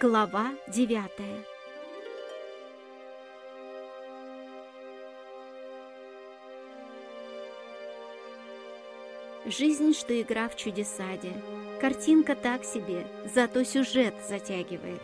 Глава девятая Жизнь, что игра в чудесаде. Картинка так себе, зато сюжет затягивает.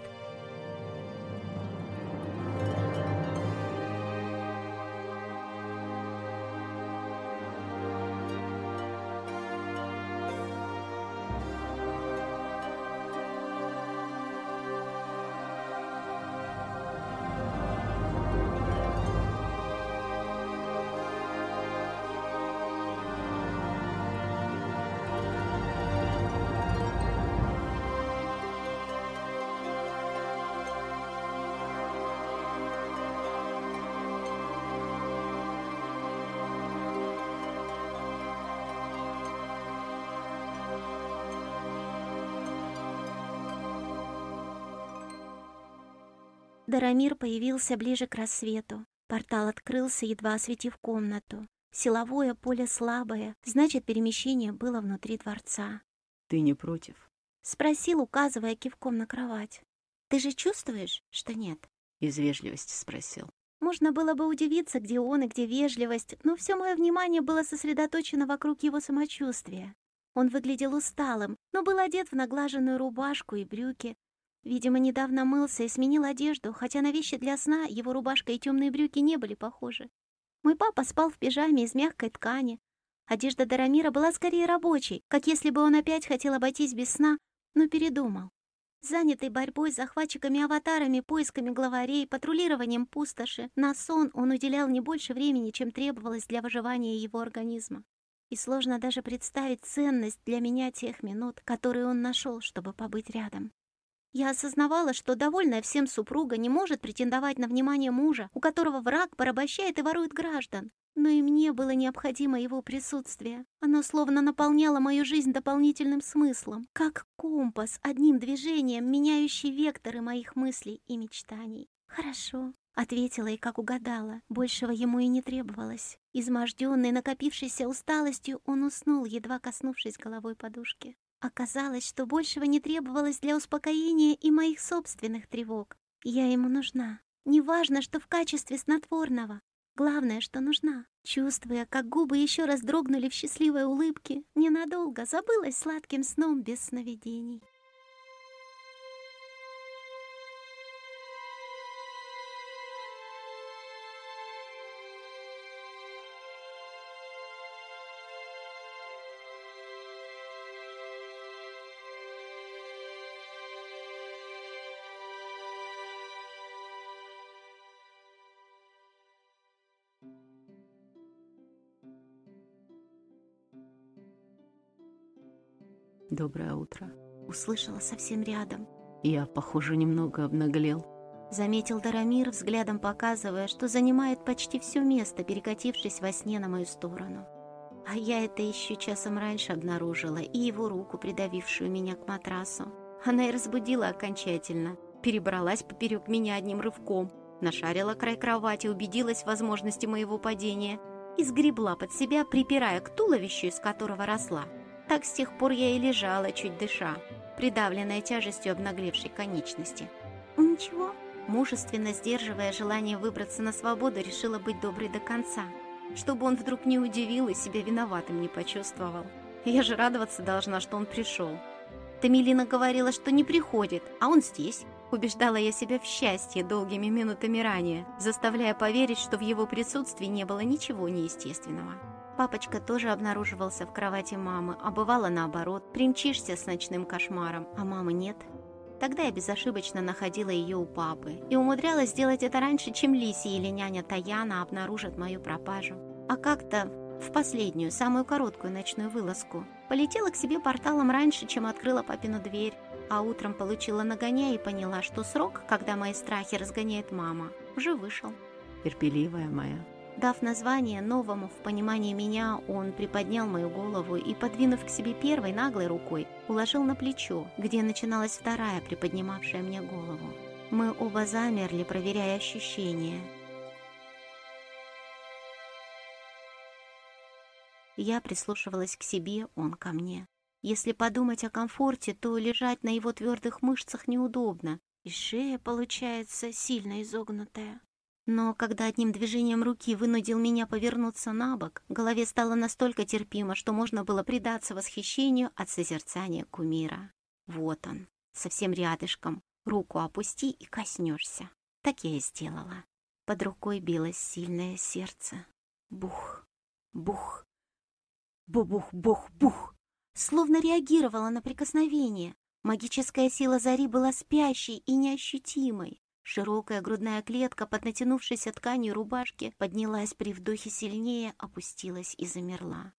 Дарамир появился ближе к рассвету. Портал открылся, едва осветив комнату. Силовое поле слабое, значит, перемещение было внутри дворца. «Ты не против?» — спросил, указывая кивком на кровать. «Ты же чувствуешь, что нет?» — из вежливости спросил. Можно было бы удивиться, где он и где вежливость, но все мое внимание было сосредоточено вокруг его самочувствия. Он выглядел усталым, но был одет в наглаженную рубашку и брюки, Видимо, недавно мылся и сменил одежду, хотя на вещи для сна его рубашка и темные брюки не были похожи. Мой папа спал в пижаме из мягкой ткани. Одежда Дарамира была скорее рабочей, как если бы он опять хотел обойтись без сна, но передумал. Занятый борьбой с захватчиками-аватарами, поисками главарей, патрулированием пустоши, на сон он уделял не больше времени, чем требовалось для выживания его организма. И сложно даже представить ценность для меня тех минут, которые он нашел, чтобы побыть рядом. Я осознавала, что довольная всем супруга не может претендовать на внимание мужа, у которого враг порабощает и ворует граждан. Но и мне было необходимо его присутствие. Оно словно наполняло мою жизнь дополнительным смыслом, как компас, одним движением меняющий векторы моих мыслей и мечтаний. «Хорошо», — ответила и как угадала. Большего ему и не требовалось. Изможденный, накопившейся усталостью, он уснул, едва коснувшись головой подушки. Оказалось, что большего не требовалось для успокоения и моих собственных тревог. Я ему нужна. Неважно, что в качестве снотворного. Главное, что нужна. Чувствуя, как губы еще раз дрогнули в счастливой улыбке, ненадолго забылась сладким сном без сновидений. «Доброе утро», — услышала совсем рядом. «Я, похоже, немного обнаглел», — заметил Дарамир, взглядом показывая, что занимает почти все место, перекатившись во сне на мою сторону. А я это еще часом раньше обнаружила, и его руку, придавившую меня к матрасу. Она и разбудила окончательно, перебралась поперек меня одним рывком, нашарила край кровати, убедилась в возможности моего падения и сгребла под себя, припирая к туловищу, из которого росла. Так с тех пор я и лежала, чуть дыша, придавленная тяжестью обнаглевшей конечности. Ничего, мужественно сдерживая желание выбраться на свободу, решила быть доброй до конца, чтобы он вдруг не удивил и себя виноватым не почувствовал. Я же радоваться должна, что он пришел. Тамилина говорила, что не приходит, а он здесь. Убеждала я себя в счастье долгими минутами ранее, заставляя поверить, что в его присутствии не было ничего неестественного. Папочка тоже обнаруживался в кровати мамы, а бывало наоборот. Примчишься с ночным кошмаром, а мамы нет. Тогда я безошибочно находила ее у папы и умудрялась сделать это раньше, чем Лиси или няня Таяна обнаружат мою пропажу. А как-то в последнюю, самую короткую ночную вылазку полетела к себе порталом раньше, чем открыла папину дверь, а утром получила нагоняя и поняла, что срок, когда мои страхи разгоняет мама, уже вышел. Терпеливая моя, Дав название новому в понимании меня, он приподнял мою голову и, подвинув к себе первой наглой рукой, уложил на плечо, где начиналась вторая, приподнимавшая мне голову. Мы оба замерли, проверяя ощущения. Я прислушивалась к себе, он ко мне. Если подумать о комфорте, то лежать на его твердых мышцах неудобно. И шея, получается, сильно изогнутая. Но когда одним движением руки вынудил меня повернуться на бок, голове стало настолько терпимо, что можно было предаться восхищению от созерцания кумира. Вот он, совсем рядышком. Руку опусти и коснешься. Так я и сделала. Под рукой билось сильное сердце. Бух, бух, бу-бух-бух-бух. Словно реагировала на прикосновение. Магическая сила Зари была спящей и неощутимой. Широкая грудная клетка под натянувшейся тканью рубашки поднялась при вдохе сильнее, опустилась и замерла.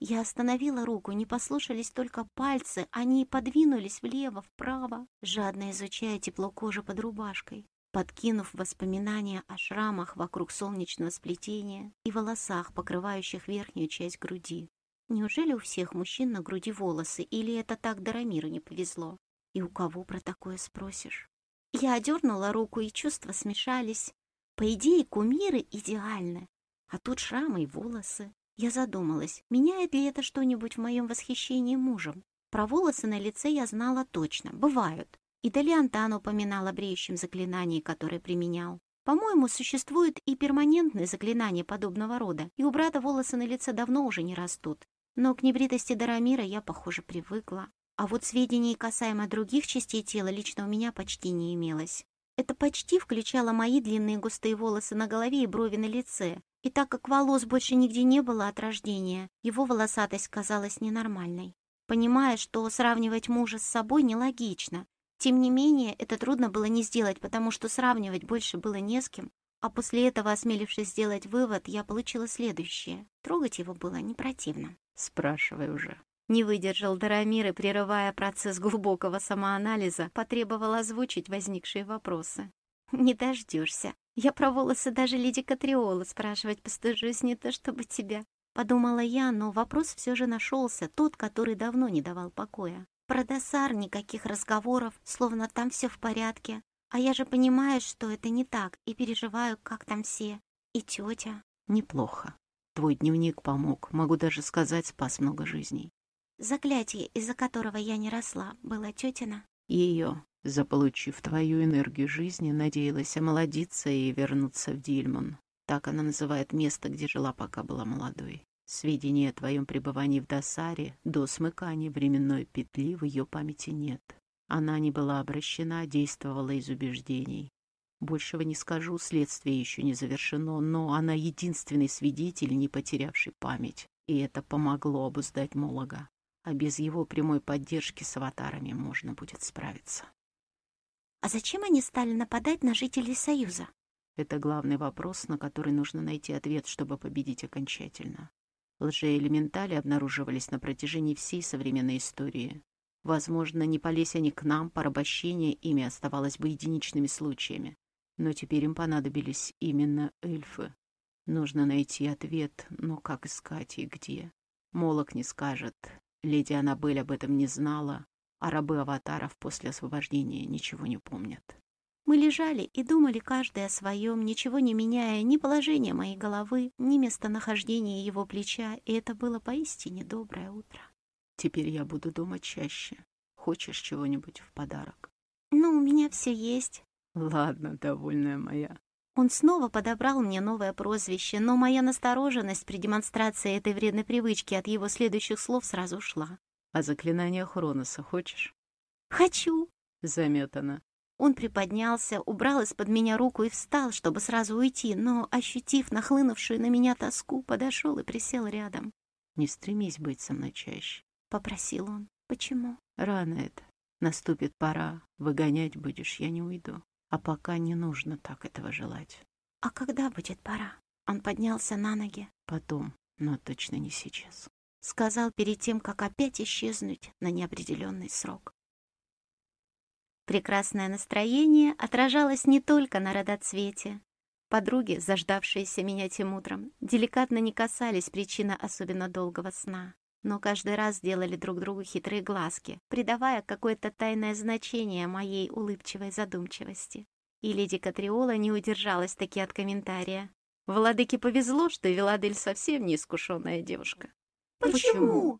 Я остановила руку, не послушались только пальцы, они подвинулись влево-вправо, жадно изучая тепло кожи под рубашкой, подкинув воспоминания о шрамах вокруг солнечного сплетения и волосах, покрывающих верхнюю часть груди. Неужели у всех мужчин на груди волосы, или это так Дарамиру не повезло? И у кого про такое спросишь? Я одернула руку, и чувства смешались. По идее, кумиры идеальны, а тут шрамы и волосы. Я задумалась, меняет ли это что-нибудь в моем восхищении мужем. Про волосы на лице я знала точно, бывают. И Далиантан упоминал о бреющем заклинании, которое применял. По-моему, существует и перманентное заклинание подобного рода, и у брата волосы на лице давно уже не растут. Но к небритости Дарамира я, похоже, привыкла. А вот сведений касаемо других частей тела лично у меня почти не имелось. Это почти включало мои длинные густые волосы на голове и брови на лице. И так как волос больше нигде не было от рождения, его волосатость казалась ненормальной. Понимая, что сравнивать мужа с собой нелогично. Тем не менее, это трудно было не сделать, потому что сравнивать больше было не с кем. А после этого, осмелившись сделать вывод, я получила следующее. Трогать его было не противно. Спрашивай уже. Не выдержал Дарамир и, прерывая процесс глубокого самоанализа, потребовал озвучить возникшие вопросы. «Не дождешься. Я про волосы даже леди Катриола спрашивать постыжусь, не то чтобы тебя». Подумала я, но вопрос все же нашелся, тот, который давно не давал покоя. Про досар никаких разговоров, словно там все в порядке. А я же понимаю, что это не так, и переживаю, как там все. И тетя. Неплохо. Твой дневник помог, могу даже сказать, спас много жизней. Заклятие, из-за которого я не росла, было тетина. Ее, заполучив твою энергию жизни, надеялась омолодиться и вернуться в Дильмон. Так она называет место, где жила, пока была молодой. Сведений о твоем пребывании в Досаре до смыкания временной петли в ее памяти нет. Она не была обращена, действовала из убеждений. Большего не скажу, следствие еще не завершено, но она единственный свидетель, не потерявший память, и это помогло обуздать Молога а без его прямой поддержки с аватарами можно будет справиться. А зачем они стали нападать на жителей Союза? Это главный вопрос, на который нужно найти ответ, чтобы победить окончательно. Лжеэлементали обнаруживались на протяжении всей современной истории. Возможно, не полезь они к нам, порабощение ими оставалось бы единичными случаями. Но теперь им понадобились именно эльфы. Нужно найти ответ, но как искать и где? Молок не скажет, Леди Аннабель об этом не знала, а рабы аватаров после освобождения ничего не помнят. Мы лежали и думали каждый о своем, ничего не меняя ни положения моей головы, ни местонахождения его плеча, и это было поистине доброе утро. Теперь я буду думать чаще. Хочешь чего-нибудь в подарок? Ну, у меня все есть. Ладно, довольная моя. Он снова подобрал мне новое прозвище, но моя настороженность при демонстрации этой вредной привычки от его следующих слов сразу ушла. «А заклинание Хроноса хочешь?» «Хочу!» — заметана. Он приподнялся, убрал из-под меня руку и встал, чтобы сразу уйти, но, ощутив нахлынувшую на меня тоску, подошел и присел рядом. «Не стремись быть со мной чаще», — попросил он. «Почему?» «Рано это. Наступит пора. Выгонять будешь, я не уйду. А пока не нужно так этого желать. А когда будет пора? Он поднялся на ноги. Потом, но точно не сейчас. Сказал перед тем, как опять исчезнуть на неопределенный срок. Прекрасное настроение отражалось не только на родоцвете. Подруги, заждавшиеся меня тем утром, деликатно не касались причины особенно долгого сна но каждый раз делали друг другу хитрые глазки, придавая какое-то тайное значение моей улыбчивой задумчивости. И леди Катриола не удержалась таки от комментария. Владыке повезло, что Веладель совсем неискушенная девушка. «Почему?»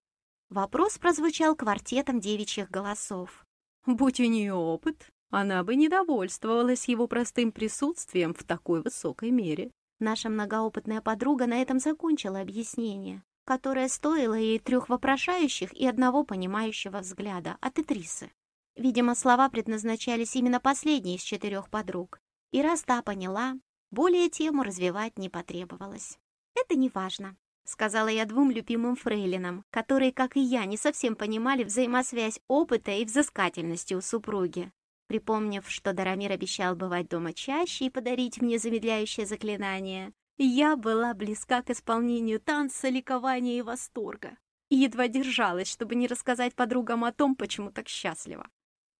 Вопрос прозвучал квартетом девичьих голосов. «Будь у нее опыт, она бы не довольствовалась его простым присутствием в такой высокой мере. Наша многоопытная подруга на этом закончила объяснение, которое стоило ей трех вопрошающих и одного понимающего взгляда от Этрисы. Видимо, слова предназначались именно последней из четырех подруг. И раз та поняла, более тему развивать не потребовалось. «Это не важно», — сказала я двум любимым фрейлинам, которые, как и я, не совсем понимали взаимосвязь опыта и взыскательности у супруги. Припомнив, что Дарамир обещал бывать дома чаще и подарить мне замедляющее заклинание, я была близка к исполнению танца, ликования и восторга. И едва держалась, чтобы не рассказать подругам о том, почему так счастлива.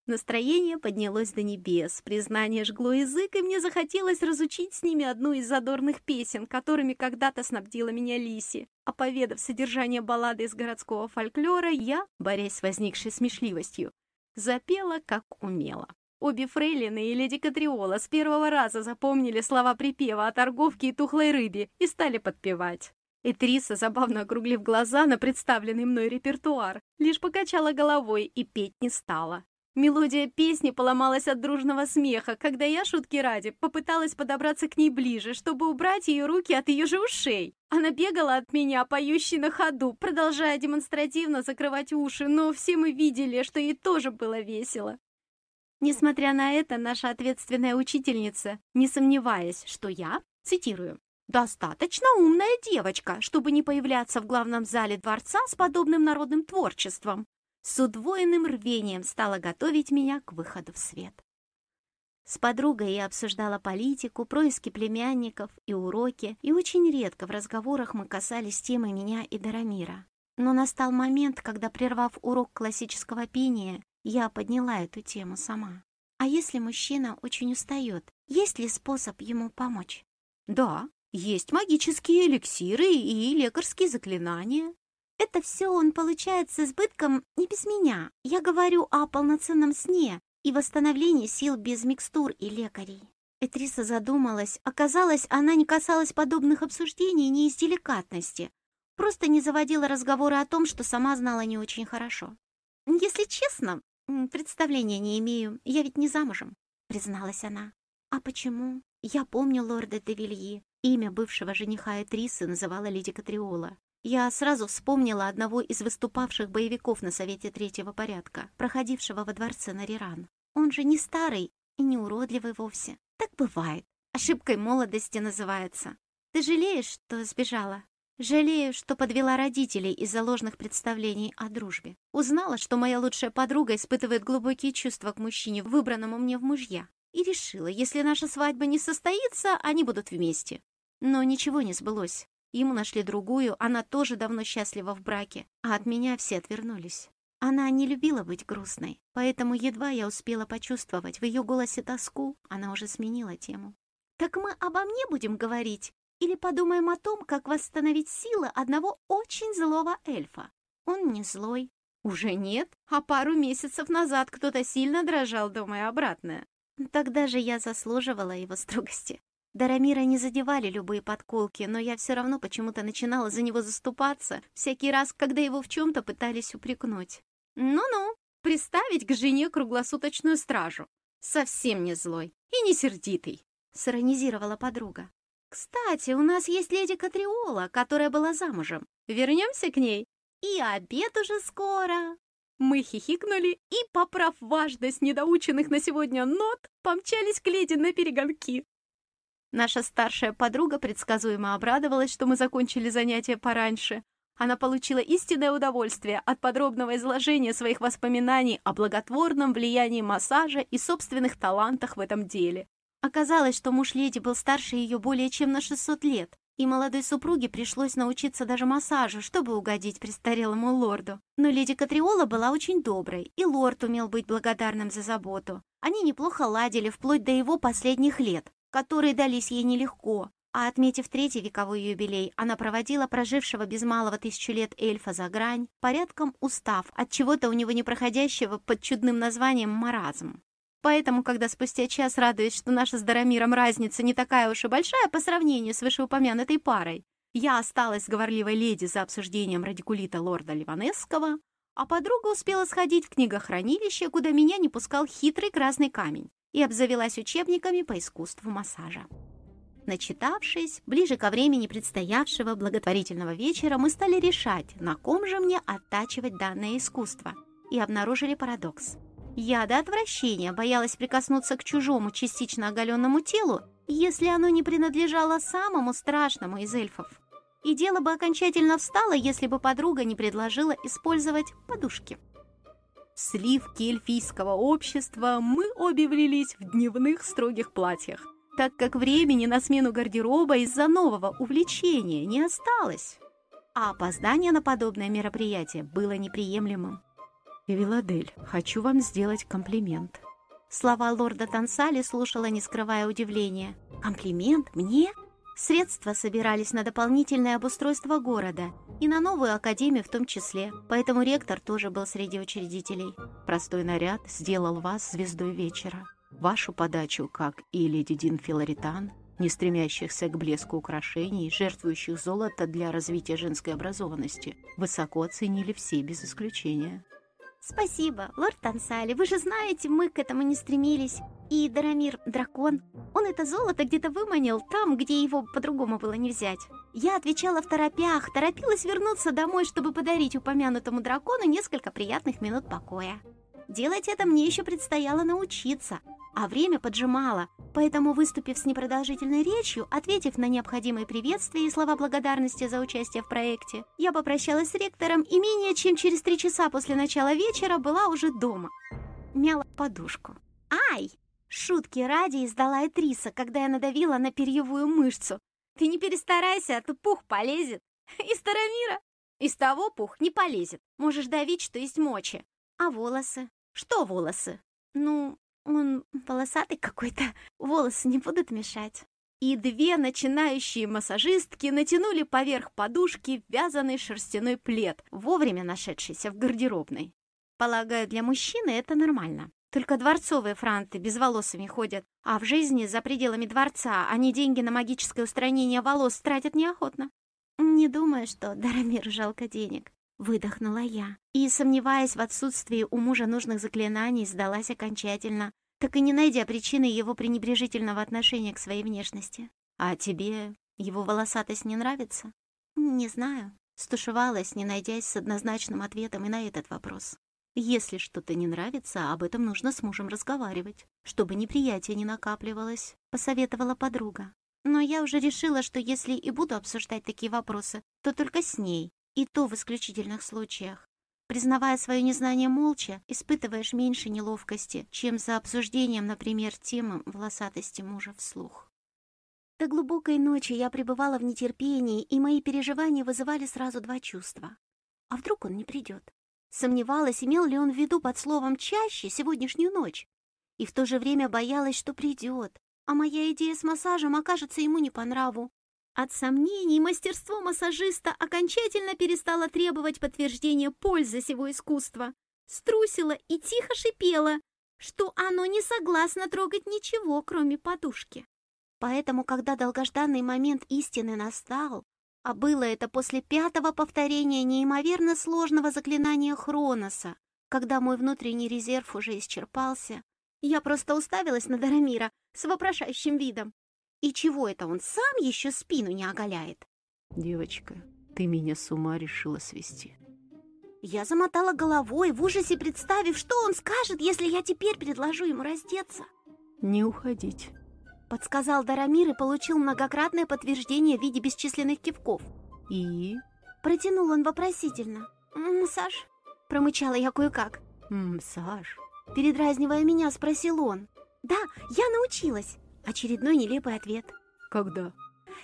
Настроение поднялось до небес, признание жгло язык, и мне захотелось разучить с ними одну из задорных песен, которыми когда-то снабдила меня Лиси. А поведав содержание баллады из городского фольклора, я, борясь с возникшей смешливостью, запела, как умела. Обе фрейлины и леди Катриола с первого раза запомнили слова припева о торговке и тухлой рыбе и стали подпевать. Этриса, забавно округлив глаза на представленный мной репертуар, лишь покачала головой и петь не стала. Мелодия песни поломалась от дружного смеха, когда я, шутки ради, попыталась подобраться к ней ближе, чтобы убрать ее руки от ее же ушей. Она бегала от меня, поющей на ходу, продолжая демонстративно закрывать уши, но все мы видели, что ей тоже было весело. Несмотря на это, наша ответственная учительница, не сомневаясь, что я, цитирую, «достаточно умная девочка, чтобы не появляться в главном зале дворца с подобным народным творчеством», с удвоенным рвением стала готовить меня к выходу в свет. С подругой я обсуждала политику, происки племянников и уроки, и очень редко в разговорах мы касались темы меня и Дарамира. Но настал момент, когда, прервав урок классического пения, я подняла эту тему сама. А если мужчина очень устает, есть ли способ ему помочь? Да, есть магические эликсиры и лекарские заклинания. Это все он получает с избытком не без меня. Я говорю о полноценном сне и восстановлении сил без микстур и лекарей. Этриса задумалась. Оказалось, она не касалась подобных обсуждений не из деликатности. Просто не заводила разговоры о том, что сама знала не очень хорошо. «Если честно, представления не имею. Я ведь не замужем», — призналась она. «А почему? Я помню лорда де Имя бывшего жениха Этрисы называла леди Катриола. Я сразу вспомнила одного из выступавших боевиков на Совете Третьего порядка, проходившего во дворце Нариран. Он же не старый и не уродливый вовсе. Так бывает. Ошибкой молодости называется. Ты жалеешь, что сбежала? Жалею, что подвела родителей из-за ложных представлений о дружбе. Узнала, что моя лучшая подруга испытывает глубокие чувства к мужчине, выбранному мне в мужья. И решила, если наша свадьба не состоится, они будут вместе. Но ничего не сбылось. Ему нашли другую, она тоже давно счастлива в браке, а от меня все отвернулись. Она не любила быть грустной, поэтому едва я успела почувствовать в ее голосе тоску, она уже сменила тему. «Так мы обо мне будем говорить? Или подумаем о том, как восстановить силы одного очень злого эльфа? Он не злой. Уже нет, а пару месяцев назад кто-то сильно дрожал, думая обратное. Тогда же я заслуживала его строгости. Дарамира не задевали любые подколки, но я все равно почему-то начинала за него заступаться всякий раз, когда его в чем-то пытались упрекнуть. Ну-ну, приставить к жене круглосуточную стражу. Совсем не злой и не сердитый, сиронизировала подруга. Кстати, у нас есть леди Катриола, которая была замужем. Вернемся к ней. И обед уже скоро. Мы хихикнули и, поправ важность недоученных на сегодня нот, помчались к леди на перегонки. Наша старшая подруга предсказуемо обрадовалась, что мы закончили занятие пораньше. Она получила истинное удовольствие от подробного изложения своих воспоминаний о благотворном влиянии массажа и собственных талантах в этом деле. Оказалось, что муж леди был старше ее более чем на 600 лет, и молодой супруге пришлось научиться даже массажу, чтобы угодить престарелому лорду. Но леди Катриола была очень доброй, и лорд умел быть благодарным за заботу. Они неплохо ладили вплоть до его последних лет, которые дались ей нелегко, а отметив третий вековой юбилей, она проводила прожившего без малого тысячу лет эльфа за грань, порядком устав от чего-то у него непроходящего под чудным названием маразм. Поэтому, когда спустя час радуюсь, что наша с Дарамиром разница не такая уж и большая по сравнению с вышеупомянутой парой, я осталась говорливой леди за обсуждением радикулита лорда Ливанесского, А подруга успела сходить в книгохранилище, куда меня не пускал хитрый красный камень, и обзавелась учебниками по искусству массажа. Начитавшись, ближе ко времени предстоявшего благотворительного вечера, мы стали решать, на ком же мне оттачивать данное искусство, и обнаружили парадокс. Я до отвращения боялась прикоснуться к чужому частично оголенному телу, если оно не принадлежало самому страшному из эльфов. И дело бы окончательно встало, если бы подруга не предложила использовать подушки. В сливке эльфийского общества мы обе влились в дневных строгих платьях, так как времени на смену гардероба из-за нового увлечения не осталось. А опоздание на подобное мероприятие было неприемлемым. «Эвеладель, хочу вам сделать комплимент». Слова лорда Тансали слушала, не скрывая удивления. «Комплимент? Мне?» Средства собирались на дополнительное обустройство города и на новую академию в том числе, поэтому ректор тоже был среди учредителей. Простой наряд сделал вас звездой вечера. Вашу подачу, как и леди Дин Филаритан, не стремящихся к блеску украшений, жертвующих золото для развития женской образованности, высоко оценили все без исключения. «Спасибо, лорд Тансали. Вы же знаете, мы к этому не стремились. И Дарамир — дракон. Он это золото где-то выманил там, где его по-другому было не взять. Я отвечала в торопях, торопилась вернуться домой, чтобы подарить упомянутому дракону несколько приятных минут покоя. Делать это мне еще предстояло научиться, а время поджимало, поэтому, выступив с непродолжительной речью, ответив на необходимые приветствия и слова благодарности за участие в проекте, я попрощалась с ректором и менее чем через три часа после начала вечера была уже дома. Мяла подушку. «Ай!» Шутки ради издала Этриса, когда я надавила на перьевую мышцу. «Ты не перестарайся, а то пух полезет!» «Из Тарамира!» «Из того пух не полезет. Можешь давить, что есть мочи. А волосы? Что волосы? Ну, он волосатый какой-то. Волосы не будут мешать. И две начинающие массажистки натянули поверх подушки вязаный шерстяной плед, вовремя нашедшийся в гардеробной. Полагаю, для мужчины это нормально. Только дворцовые франты без волосами ходят, а в жизни за пределами дворца они деньги на магическое устранение волос тратят неохотно. Не думаю, что Дарамир жалко денег. Выдохнула я и, сомневаясь в отсутствии у мужа нужных заклинаний, сдалась окончательно, так и не найдя причины его пренебрежительного отношения к своей внешности. «А тебе его волосатость не нравится?» «Не знаю», — стушевалась, не найдясь с однозначным ответом и на этот вопрос. «Если что-то не нравится, об этом нужно с мужем разговаривать, чтобы неприятие не накапливалось», — посоветовала подруга. Но я уже решила, что если и буду обсуждать такие вопросы, то только с ней, и то в исключительных случаях. Признавая свое незнание молча, испытываешь меньше неловкости, чем за обсуждением, например, темы волосатости мужа вслух. До глубокой ночи я пребывала в нетерпении, и мои переживания вызывали сразу два чувства. А вдруг он не придет? Сомневалась, имел ли он в виду под словом «чаще» сегодняшнюю ночь. И в то же время боялась, что придет, а моя идея с массажем окажется ему не по нраву, от сомнений мастерство массажиста окончательно перестало требовать подтверждения пользы сего искусства. Струсила и тихо шипела, что оно не согласно трогать ничего, кроме подушки. Поэтому, когда долгожданный момент истины настал, а было это после пятого повторения неимоверно сложного заклинания Хроноса, когда мой внутренний резерв уже исчерпался, я просто уставилась на Дарамира с вопрошающим видом. И чего это он сам еще спину не оголяет? Девочка, ты меня с ума решила свести. Я замотала головой, в ужасе представив, что он скажет, если я теперь предложу ему раздеться. Не уходить. Подсказал Дарамир и получил многократное подтверждение в виде бесчисленных кивков. И? Протянул он вопросительно. «Массаж?» Промычала я кое-как. «Массаж?» Передразнивая меня, спросил он. «Да, я научилась. Очередной нелепый ответ. Когда?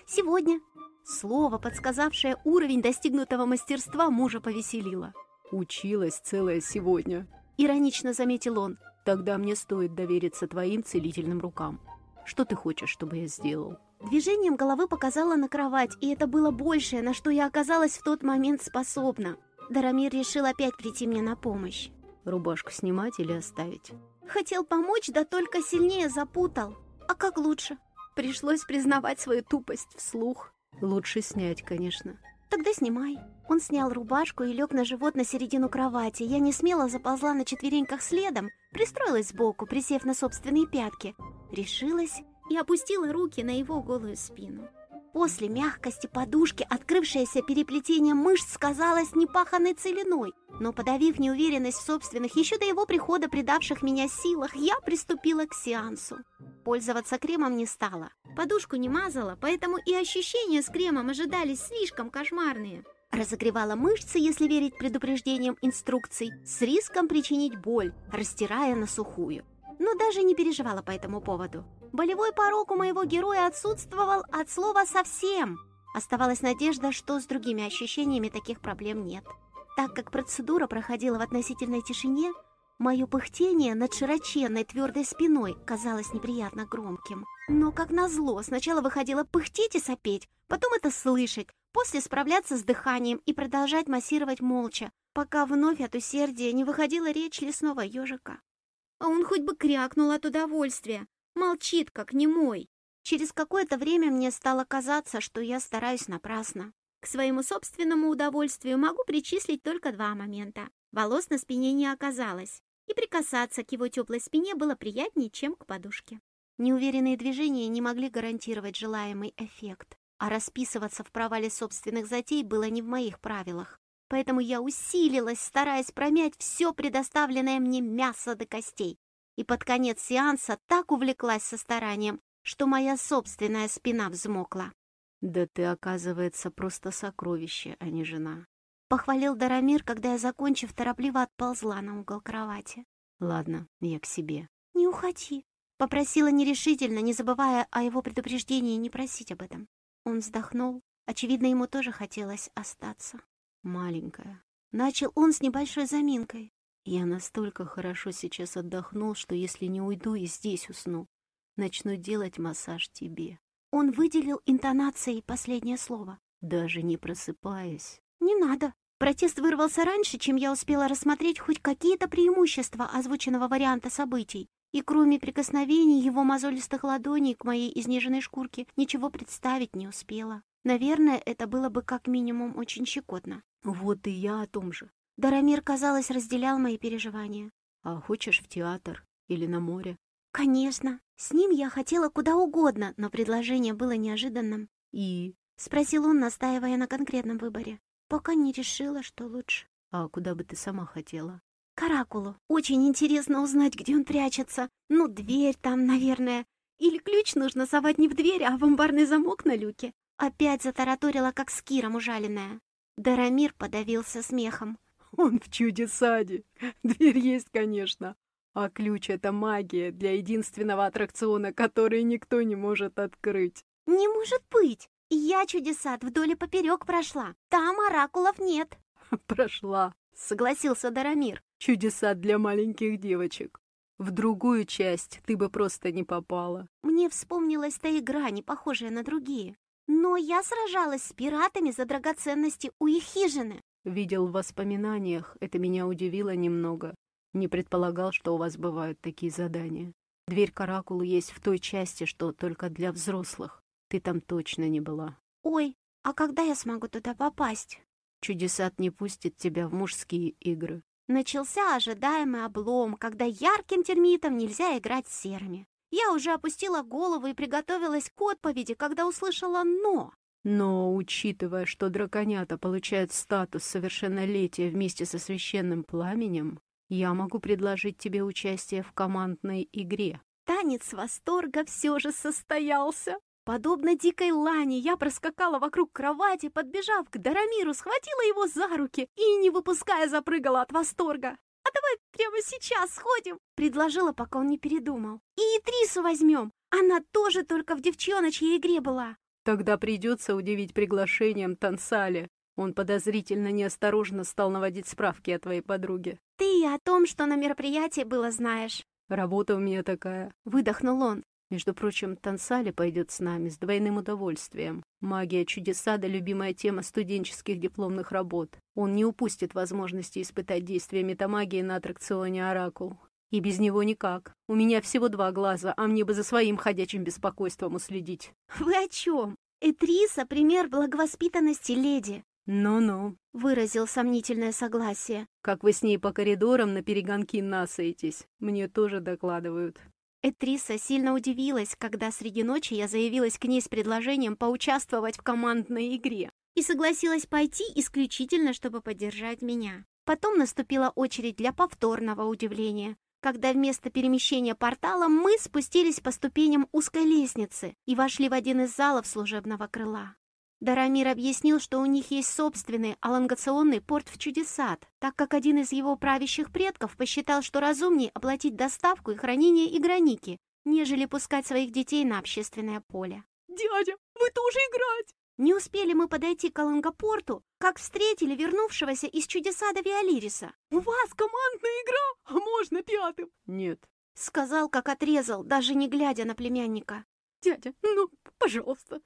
Сегодня. Слово, подсказавшее уровень достигнутого мастерства, мужа повеселило. Училась целая сегодня. Иронично заметил он. Тогда мне стоит довериться твоим целительным рукам. Что ты хочешь, чтобы я сделал? Движением головы показала на кровать, и это было большее, на что я оказалась в тот момент способна. Дарамир решил опять прийти мне на помощь. Рубашку снимать или оставить? Хотел помочь, да только сильнее запутал. А как лучше? Пришлось признавать свою тупость вслух. Лучше снять, конечно. Тогда снимай. Он снял рубашку и лег на живот на середину кровати. Я не смело заползла на четвереньках следом, пристроилась сбоку, присев на собственные пятки. Решилась и опустила руки на его голую спину. После мягкости подушки открывшееся переплетение мышц казалось непаханной целиной, но подавив неуверенность в собственных, еще до его прихода предавших меня силах, я приступила к сеансу. Пользоваться кремом не стала. Подушку не мазала, поэтому и ощущения с кремом ожидались слишком кошмарные. Разогревала мышцы, если верить предупреждениям инструкций, с риском причинить боль, растирая на сухую. Но даже не переживала по этому поводу. Болевой порог у моего героя отсутствовал от слова «совсем». Оставалась надежда, что с другими ощущениями таких проблем нет. Так как процедура проходила в относительной тишине, мое пыхтение над широченной твердой спиной казалось неприятно громким. Но, как назло, сначала выходило пыхтеть и сопеть, потом это слышать, после справляться с дыханием и продолжать массировать молча, пока вновь от усердия не выходила речь лесного ежика. А он хоть бы крякнул от удовольствия, Молчит, как немой. Через какое-то время мне стало казаться, что я стараюсь напрасно. К своему собственному удовольствию могу причислить только два момента. Волос на спине не оказалось, и прикасаться к его теплой спине было приятнее, чем к подушке. Неуверенные движения не могли гарантировать желаемый эффект, а расписываться в провале собственных затей было не в моих правилах. Поэтому я усилилась, стараясь промять все предоставленное мне мясо до костей, и под конец сеанса так увлеклась со старанием, что моя собственная спина взмокла. «Да ты, оказывается, просто сокровище, а не жена», — похвалил Дарамир, когда я, закончив, торопливо отползла на угол кровати. «Ладно, я к себе». «Не уходи», — попросила нерешительно, не забывая о его предупреждении не просить об этом. Он вздохнул. Очевидно, ему тоже хотелось остаться. «Маленькая». Начал он с небольшой заминкой. Я настолько хорошо сейчас отдохнул, что если не уйду и здесь усну, начну делать массаж тебе. Он выделил интонацией последнее слово. Даже не просыпаясь. Не надо. Протест вырвался раньше, чем я успела рассмотреть хоть какие-то преимущества озвученного варианта событий. И кроме прикосновений его мозолистых ладоней к моей изнеженной шкурке ничего представить не успела. Наверное, это было бы как минимум очень щекотно. Вот и я о том же. Дарамир, казалось, разделял мои переживания. «А хочешь в театр или на море?» «Конечно. С ним я хотела куда угодно, но предложение было неожиданным». «И?» — спросил он, настаивая на конкретном выборе. «Пока не решила, что лучше». «А куда бы ты сама хотела?» «Каракулу. Очень интересно узнать, где он прячется. Ну, дверь там, наверное. Или ключ нужно совать не в дверь, а в амбарный замок на люке». Опять затараторила, как с Киром ужаленная. Дарамир подавился смехом. Он в чудесаде. Дверь есть, конечно. А ключ — это магия для единственного аттракциона, который никто не может открыть. Не может быть! Я чудесад вдоль и поперек прошла. Там оракулов нет. Прошла, согласился Дарамир. Чудеса для маленьких девочек. В другую часть ты бы просто не попала. Мне вспомнилась та игра, не похожая на другие. Но я сражалась с пиратами за драгоценности у их хижины. Видел в воспоминаниях, это меня удивило немного. Не предполагал, что у вас бывают такие задания. Дверь к оракулу есть в той части, что только для взрослых. Ты там точно не была. Ой, а когда я смогу туда попасть? Чудесат не пустит тебя в мужские игры. Начался ожидаемый облом, когда ярким термитом нельзя играть с серыми. Я уже опустила голову и приготовилась к отповеди, когда услышала «но». Но, учитывая, что драконята получают статус совершеннолетия вместе со священным пламенем, я могу предложить тебе участие в командной игре. Танец восторга все же состоялся. Подобно дикой лане, я проскакала вокруг кровати, подбежав к Дарамиру, схватила его за руки и, не выпуская, запрыгала от восторга. «А давай прямо сейчас сходим!» — предложила, пока он не передумал. «И Итрису возьмем! Она тоже только в девчоночьей игре была!» Тогда придется удивить приглашением Тансали. Он подозрительно неосторожно стал наводить справки о твоей подруге. Ты и о том, что на мероприятии было, знаешь. Работа у меня такая. Выдохнул он. Между прочим, Тансали пойдет с нами с двойным удовольствием. Магия чудеса да любимая тема студенческих дипломных работ. Он не упустит возможности испытать действие метамагии на аттракционе «Оракул». И без него никак. У меня всего два глаза, а мне бы за своим ходячим беспокойством уследить. Вы о чем? Этриса — пример благовоспитанности леди. Ну-ну, выразил сомнительное согласие. как вы с ней по коридорам на перегонки насаетесь, мне тоже докладывают. Этриса сильно удивилась, когда среди ночи я заявилась к ней с предложением поучаствовать в командной игре и согласилась пойти исключительно, чтобы поддержать меня. Потом наступила очередь для повторного удивления, когда вместо перемещения порталом мы спустились по ступеням узкой лестницы и вошли в один из залов служебного крыла. Дарамир объяснил, что у них есть собственный алангационный порт в Чудесад, так как один из его правящих предков посчитал, что разумнее оплатить доставку и хранение игроники, нежели пускать своих детей на общественное поле. «Дядя, вы тоже играть!» Не успели мы подойти к Алангапорту, как встретили вернувшегося из Чудесада Виолириса. «У вас командная игра, а можно пятым?» «Нет». Сказал, как отрезал, даже не глядя на племянника. «Дядя, ну, пожалуйста,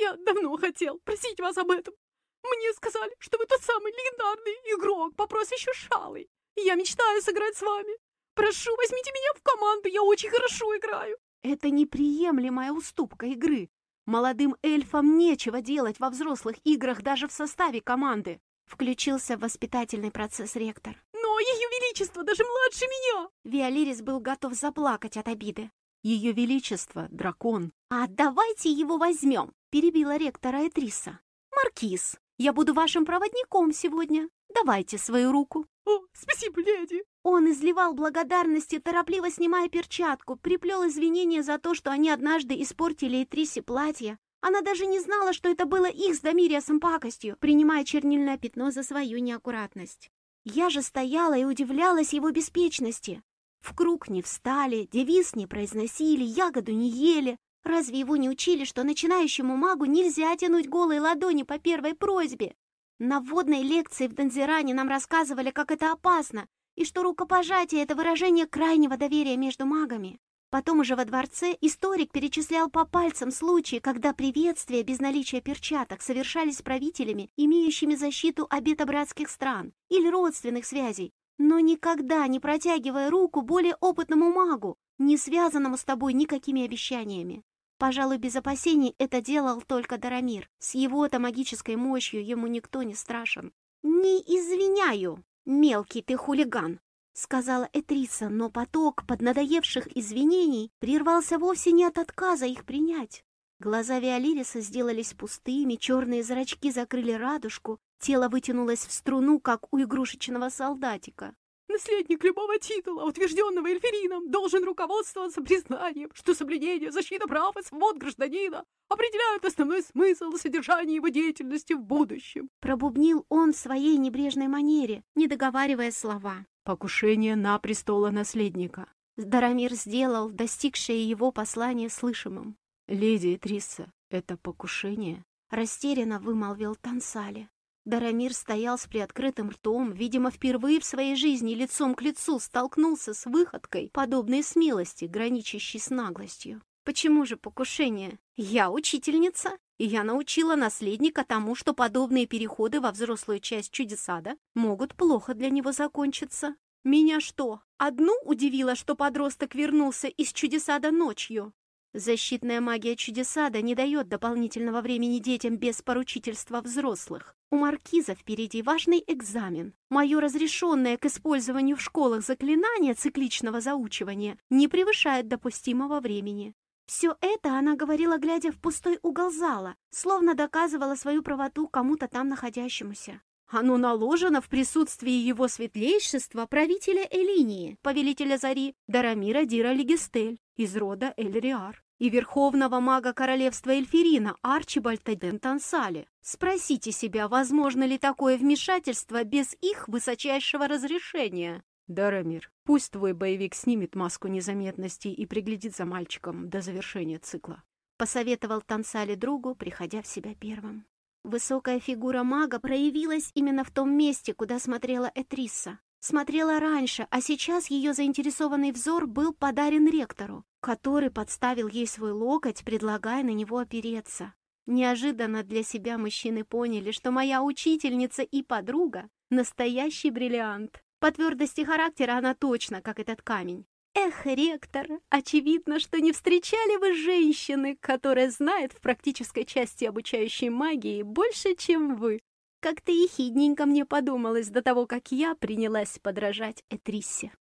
я давно хотел просить вас об этом. Мне сказали, что вы тот самый легендарный игрок по прозвищу Шалый. Я мечтаю сыграть с вами. Прошу, возьмите меня в команду, я очень хорошо играю». Это неприемлемая уступка игры. Молодым эльфам нечего делать во взрослых играх даже в составе команды. Включился в воспитательный процесс ректор. «Но Ее Величество даже младше меня!» Виолирис был готов заплакать от обиды. Ее Величество — дракон. «А давайте его возьмем!» — перебила ректора Этриса. «Маркиз, я буду вашим проводником сегодня. Давайте свою руку». «О, спасибо, леди!» Он изливал благодарности, торопливо снимая перчатку, приплел извинения за то, что они однажды испортили Этрисе платье. Она даже не знала, что это было их с Дамириасом пакостью, принимая чернильное пятно за свою неаккуратность. Я же стояла и удивлялась его беспечности. В круг не встали, девиз не произносили, ягоду не ели. Разве его не учили, что начинающему магу нельзя тянуть голые ладони по первой просьбе? На вводной лекции в Донзиране нам рассказывали, как это опасно, и что рукопожатие — это выражение крайнего доверия между магами. Потом уже во дворце историк перечислял по пальцам случаи, когда приветствия без наличия перчаток совершались правителями, имеющими защиту обета братских стран или родственных связей, но никогда не протягивая руку более опытному магу, не связанному с тобой никакими обещаниями. Пожалуй, без опасений это делал только Дарамир. С его-то магической мощью ему никто не страшен. «Не извиняю, мелкий ты хулиган», — сказала Этриса, но поток поднадоевших извинений прервался вовсе не от отказа их принять. Глаза Виолириса сделались пустыми, черные зрачки закрыли радужку, тело вытянулось в струну, как у игрушечного солдатика. Наследник любого титула, утвержденного Эльферином, должен руководствоваться признанием, что соблюдение, защита прав и свобод гражданина определяют основной смысл и содержание его деятельности в будущем. Пробубнил он в своей небрежной манере, не договаривая слова. Покушение на престола наследника. Дарамир сделал достигшее его послание слышимым. Леди Триса, это покушение? Растерянно вымолвил Тансали. Дарамир стоял с приоткрытым ртом, видимо, впервые в своей жизни лицом к лицу столкнулся с выходкой, подобной смелости, граничащей с наглостью. Почему же покушение? Я учительница, и я научила наследника тому, что подобные переходы во взрослую часть чудесада могут плохо для него закончиться. Меня что, одну удивило, что подросток вернулся из чудесада ночью? Защитная магия чудесада не дает дополнительного времени детям без поручительства взрослых. У маркиза впереди важный экзамен. Мое разрешенное к использованию в школах заклинание цикличного заучивания не превышает допустимого времени. Все это она говорила, глядя в пустой угол зала, словно доказывала свою правоту кому-то там находящемуся. Оно наложено в присутствии его светлейшества правителя Элинии, повелителя Зари, Дарамира Дира Легистель, из рода Эльриар, и верховного мага королевства Эльфирина Арчибальда Дентансали. Спросите себя, возможно ли такое вмешательство без их высочайшего разрешения? Дарамир, пусть твой боевик снимет маску незаметности и приглядит за мальчиком до завершения цикла. Посоветовал Тансали другу, приходя в себя первым. Высокая фигура мага проявилась именно в том месте, куда смотрела Этриса. Смотрела раньше, а сейчас ее заинтересованный взор был подарен ректору, который подставил ей свой локоть, предлагая на него опереться. Неожиданно для себя мужчины поняли, что моя учительница и подруга — настоящий бриллиант. По твердости характера она точно, как этот камень. Эх, ректор, очевидно, что не встречали вы женщины, которая знает в практической части обучающей магии больше, чем вы. Как-то ехидненько мне подумалось до того, как я принялась подражать Этриссе.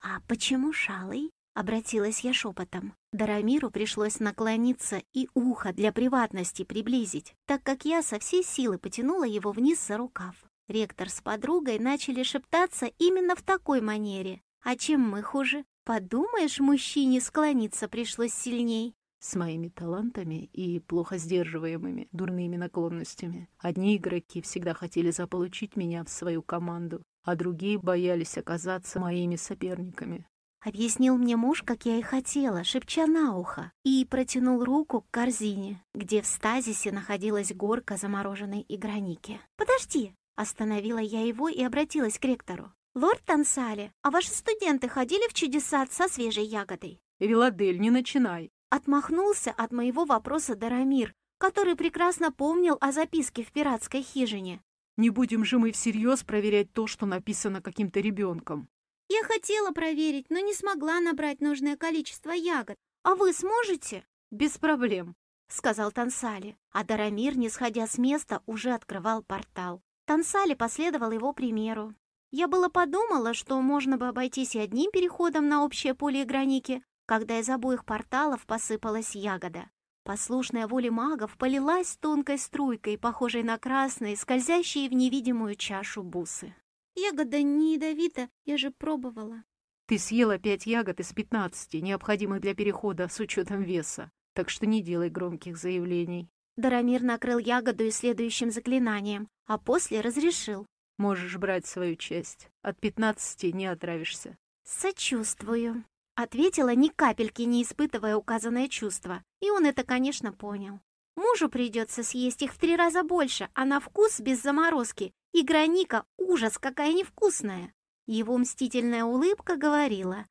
«А почему шалый?» — обратилась я шепотом. Дарамиру пришлось наклониться и ухо для приватности приблизить, так как я со всей силы потянула его вниз за рукав. Ректор с подругой начали шептаться именно в такой манере. А чем мы хуже? Подумаешь, мужчине склониться пришлось сильней. С моими талантами и плохо сдерживаемыми дурными наклонностями. Одни игроки всегда хотели заполучить меня в свою команду, а другие боялись оказаться моими соперниками. Объяснил мне муж, как я и хотела, шепча на ухо, и протянул руку к корзине, где в стазисе находилась горка замороженной игроники. «Подожди!» — остановила я его и обратилась к ректору. «Лорд Тансали, а ваши студенты ходили в чудесад со свежей ягодой?» «Виладель, не начинай!» Отмахнулся от моего вопроса Дарамир, который прекрасно помнил о записке в пиратской хижине. «Не будем же мы всерьез проверять то, что написано каким-то ребенком». «Я хотела проверить, но не смогла набрать нужное количество ягод. А вы сможете?» «Без проблем», — сказал Тансали. А Дарамир, не сходя с места, уже открывал портал. Тансали последовал его примеру. Я было подумала, что можно бы обойтись и одним переходом на общее поле граники, когда из обоих порталов посыпалась ягода. Послушная воле магов полилась тонкой струйкой, похожей на красные, скользящие в невидимую чашу бусы. «Ягода не ядовита, я же пробовала». «Ты съела пять ягод из пятнадцати, необходимых для перехода с учетом веса, так что не делай громких заявлений». Дарамир накрыл ягоду следующим заклинанием, а после разрешил. «Можешь брать свою часть. От пятнадцати не отравишься». «Сочувствую», Ответила ни капельки не испытывая указанное чувство, и он это, конечно, понял. Мужу придется съесть их в три раза больше, а на вкус без заморозки. И граника — ужас, какая невкусная. Его мстительная улыбка говорила,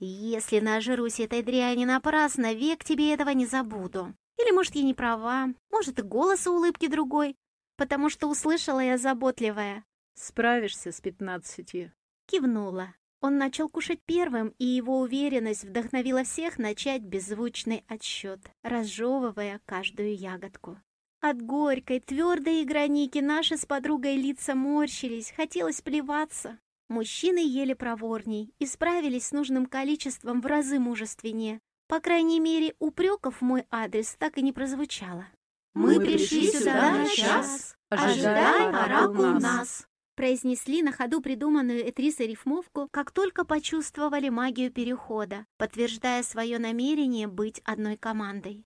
«Если нажрусь этой дряни напрасно, век тебе этого не забуду». Или, может, я не права, может, и голос у улыбки другой, потому что услышала я заботливая. «Справишься с пятнадцатью?» Кивнула. Он начал кушать первым, и его уверенность вдохновила всех начать беззвучный отсчет, разжевывая каждую ягодку. От горькой, твердой граники наши с подругой лица морщились, хотелось плеваться. Мужчины ели проворней и справились с нужным количеством в разы мужественнее. По крайней мере, упреков в мой адрес так и не прозвучало. «Мы пришли сюда на час, ожидай оракул нас!» Произнесли на ходу придуманную Этрисой рифмовку, как только почувствовали магию перехода, подтверждая свое намерение быть одной командой.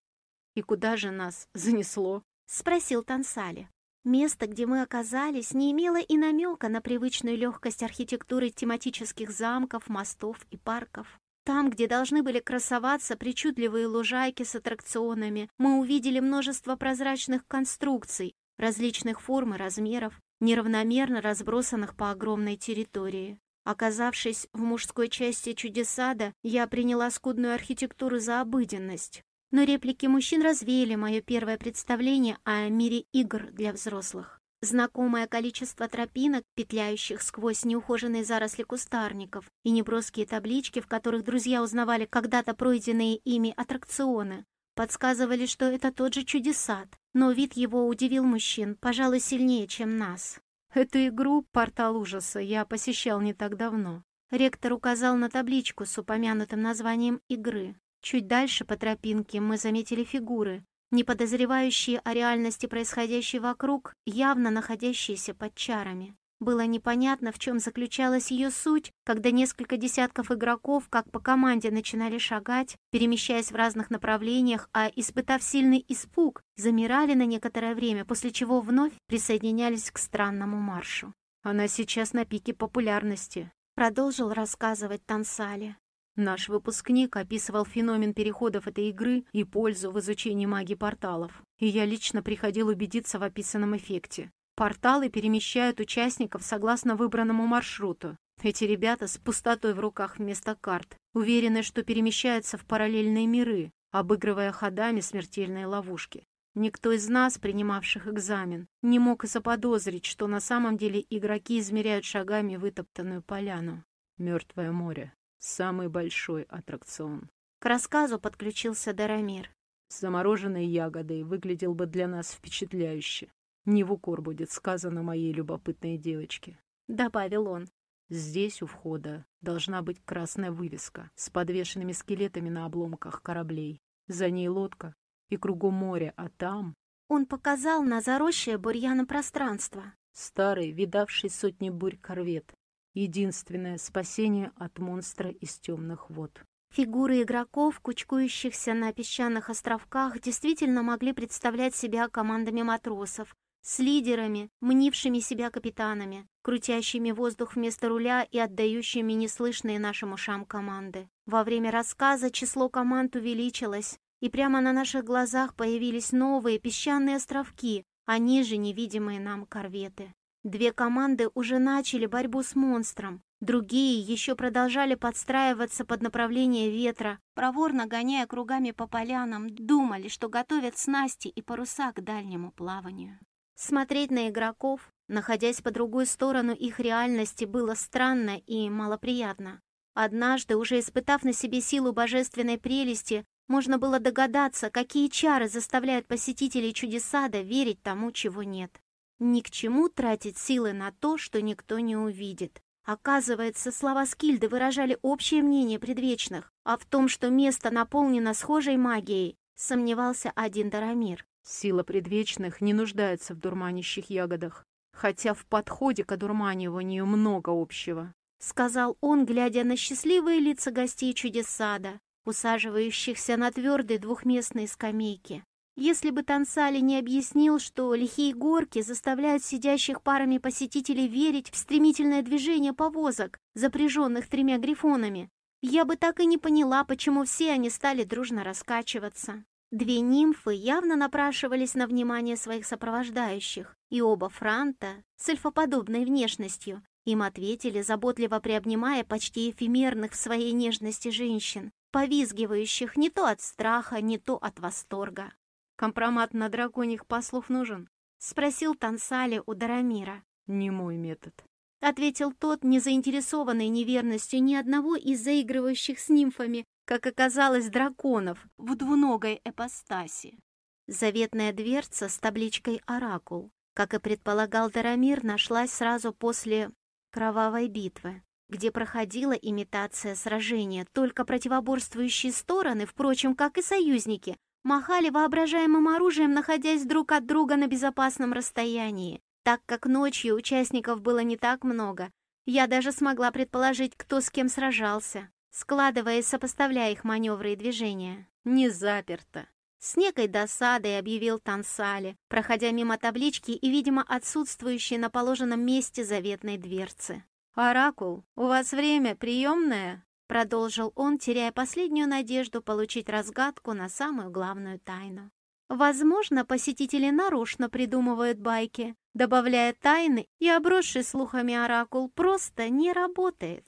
«И куда же нас занесло?» — спросил Тансали. Место, где мы оказались, не имело и намека на привычную легкость архитектуры тематических замков, мостов и парков. Там, где должны были красоваться причудливые лужайки с аттракционами, мы увидели множество прозрачных конструкций, различных форм и размеров, неравномерно разбросанных по огромной территории. Оказавшись в мужской части чудесада, я приняла скудную архитектуру за обыденность. Но реплики мужчин развеяли мое первое представление о мире игр для взрослых. Знакомое количество тропинок, петляющих сквозь неухоженные заросли кустарников, и неброские таблички, в которых друзья узнавали когда-то пройденные ими аттракционы, подсказывали, что это тот же чудесад, но вид его удивил мужчин, пожалуй, сильнее, чем нас. Эту игру «Портал ужаса» я посещал не так давно. Ректор указал на табличку с упомянутым названием игры. Чуть дальше по тропинке мы заметили фигуры, не подозревающие о реальности происходящей вокруг, явно находящиеся под чарами. Было непонятно, в чем заключалась ее суть, когда несколько десятков игроков, как по команде, начинали шагать, перемещаясь в разных направлениях, а, испытав сильный испуг, замирали на некоторое время, после чего вновь присоединялись к странному маршу. «Она сейчас на пике популярности», — продолжил рассказывать Тансали. Наш выпускник описывал феномен переходов этой игры и пользу в изучении магии порталов, и я лично приходил убедиться в описанном эффекте. Порталы перемещают участников согласно выбранному маршруту. Эти ребята с пустотой в руках вместо карт, уверены, что перемещаются в параллельные миры, обыгрывая ходами смертельные ловушки. Никто из нас, принимавших экзамен, не мог и заподозрить, что на самом деле игроки измеряют шагами вытоптанную поляну. Мертвое море. Самый большой аттракцион. К рассказу подключился Дарамир. С замороженной ягодой выглядел бы для нас впечатляюще. Не в укор будет сказано моей любопытной девочке. Добавил он. Здесь у входа должна быть красная вывеска с подвешенными скелетами на обломках кораблей. За ней лодка и кругом море, а там... Он показал на заросшее бурьяном пространство. Старый, видавший сотни бурь корвет. Единственное спасение от монстра из темных вод. Фигуры игроков, кучкующихся на песчаных островках, действительно могли представлять себя командами матросов, с лидерами, мнившими себя капитанами, крутящими воздух вместо руля и отдающими неслышные нашим ушам команды. Во время рассказа число команд увеличилось, и прямо на наших глазах появились новые песчаные островки, а ниже невидимые нам корветы. Две команды уже начали борьбу с монстром, другие еще продолжали подстраиваться под направление ветра, проворно гоняя кругами по полянам, думали, что готовят снасти и паруса к дальнему плаванию. Смотреть на игроков, находясь по другой сторону их реальности, было странно и малоприятно. Однажды, уже испытав на себе силу божественной прелести, можно было догадаться, какие чары заставляют посетителей чудесада верить тому, чего нет. Ни к чему тратить силы на то, что никто не увидит. Оказывается, слова Скильды выражали общее мнение предвечных, а в том, что место наполнено схожей магией, сомневался один Дарамир. Сила предвечных не нуждается в дурманящих ягодах, хотя в подходе к одурманиванию много общего. Сказал он, глядя на счастливые лица гостей чудес-сада, усаживающихся на твердой двухместной скамейке. Если бы Тансали не объяснил, что лихие горки заставляют сидящих парами посетителей верить в стремительное движение повозок, запряженных тремя грифонами, я бы так и не поняла, почему все они стали дружно раскачиваться. Две нимфы явно напрашивались на внимание своих сопровождающих, и оба франта с эльфоподобной внешностью им ответили, заботливо приобнимая почти эфемерных в своей нежности женщин, повизгивающих не то от страха, не то от восторга. «Компромат на драконьих послов нужен?» — спросил Тансали у Дарамира. «Не мой метод», — ответил тот, не заинтересованный неверностью ни одного из заигрывающих с нимфами как оказалось, драконов в двуногой эпостаси. Заветная дверца с табличкой «Оракул», как и предполагал Дарамир, нашлась сразу после кровавой битвы, где проходила имитация сражения, только противоборствующие стороны, впрочем, как и союзники, махали воображаемым оружием, находясь друг от друга на безопасном расстоянии. Так как ночью участников было не так много, я даже смогла предположить, кто с кем сражался складывая и сопоставляя их маневры и движения. «Не заперто!» С некой досадой объявил Тансали, проходя мимо таблички и, видимо, отсутствующей на положенном месте заветной дверцы. «Оракул, у вас время приемное?» Продолжил он, теряя последнюю надежду получить разгадку на самую главную тайну. Возможно, посетители нарочно придумывают байки, добавляя тайны, и обросший слухами оракул просто не работает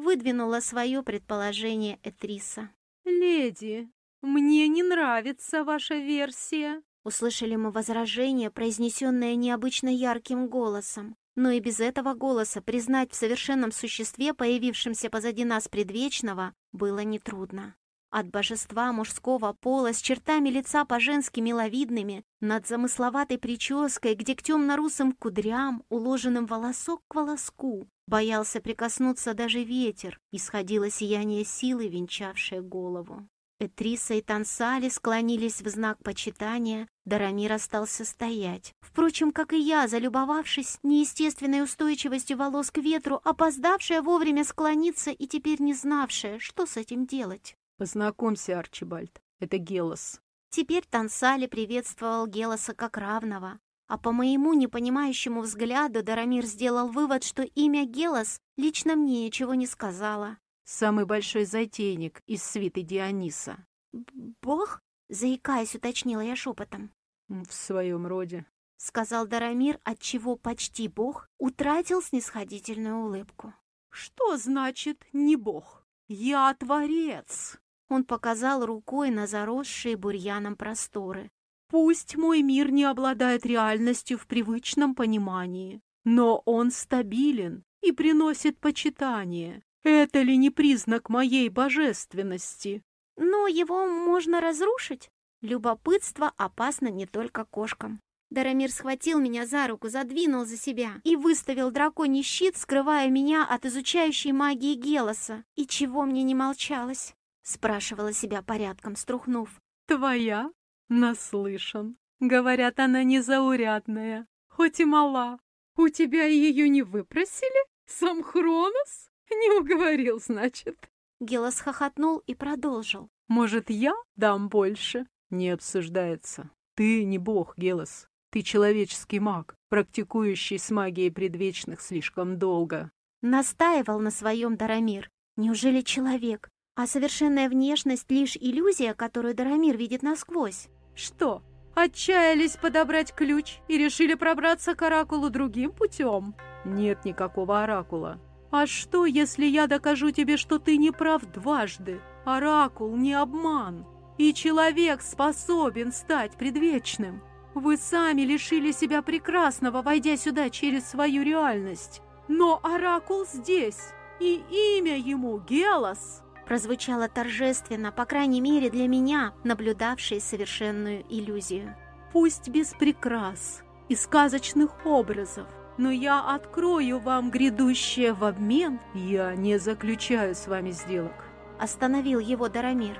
выдвинула свое предположение Этриса. «Леди, мне не нравится ваша версия», Услышали мы возражение, произнесенное необычно ярким голосом. Но и без этого голоса признать в совершенном существе, появившемся позади нас предвечного, было нетрудно. От божества мужского пола с чертами лица по-женски миловидными, над замысловатой прической, где к темно-русым кудрям, уложенным волосок к волоску, Боялся прикоснуться даже ветер, исходило сияние силы, венчавшее голову. Этриса и Тансали склонились в знак почитания, Дарамир остался стоять. Впрочем, как и я, залюбовавшись неестественной устойчивостью волос к ветру, опоздавшая вовремя склониться и теперь не знавшая, что с этим делать. «Познакомься, Арчибальд, это Гелос». Теперь Тансали приветствовал Гелоса как равного, а по моему непонимающему взгляду Дарамир сделал вывод, что имя Гелос лично мне ничего не сказала. «Самый большой затейник из свиты Диониса». «Бог?» — заикаясь, уточнила я шепотом. «В своем роде», — сказал Дарамир, отчего почти Бог утратил снисходительную улыбку. «Что значит «не Бог»? Я Творец!» Он показал рукой на заросшие бурьяном просторы. Пусть мой мир не обладает реальностью в привычном понимании, но он стабилен и приносит почитание. Это ли не признак моей божественности? Но его можно разрушить. Любопытство опасно не только кошкам. Дарамир схватил меня за руку, задвинул за себя и выставил драконий щит, скрывая меня от изучающей магии Гелоса. И чего мне не молчалось? Спрашивала себя порядком, струхнув. Твоя? Наслышан. Говорят, она незаурядная, хоть и мала. У тебя ее не выпросили? Сам Хронос? Не уговорил, значит. Гелос хохотнул и продолжил. Может, я дам больше? Не обсуждается. Ты не бог, Гелос. Ты человеческий маг, практикующий с магией предвечных слишком долго. Настаивал на своем Дарамир. Неужели человек? А совершенная внешность лишь иллюзия, которую Дарамир видит насквозь. Что, отчаялись подобрать ключ и решили пробраться к Оракулу другим путем? Нет никакого Оракула. А что, если я докажу тебе, что ты не прав дважды? Оракул не обман, и человек способен стать предвечным. Вы сами лишили себя прекрасного, войдя сюда через свою реальность. Но Оракул здесь, и имя ему Гелос. Прозвучало торжественно, по крайней мере для меня, наблюдавшей совершенную иллюзию. Пусть без прикрас и сказочных образов, но я открою вам грядущее в обмен. Я не заключаю с вами сделок. Остановил его Дарамир.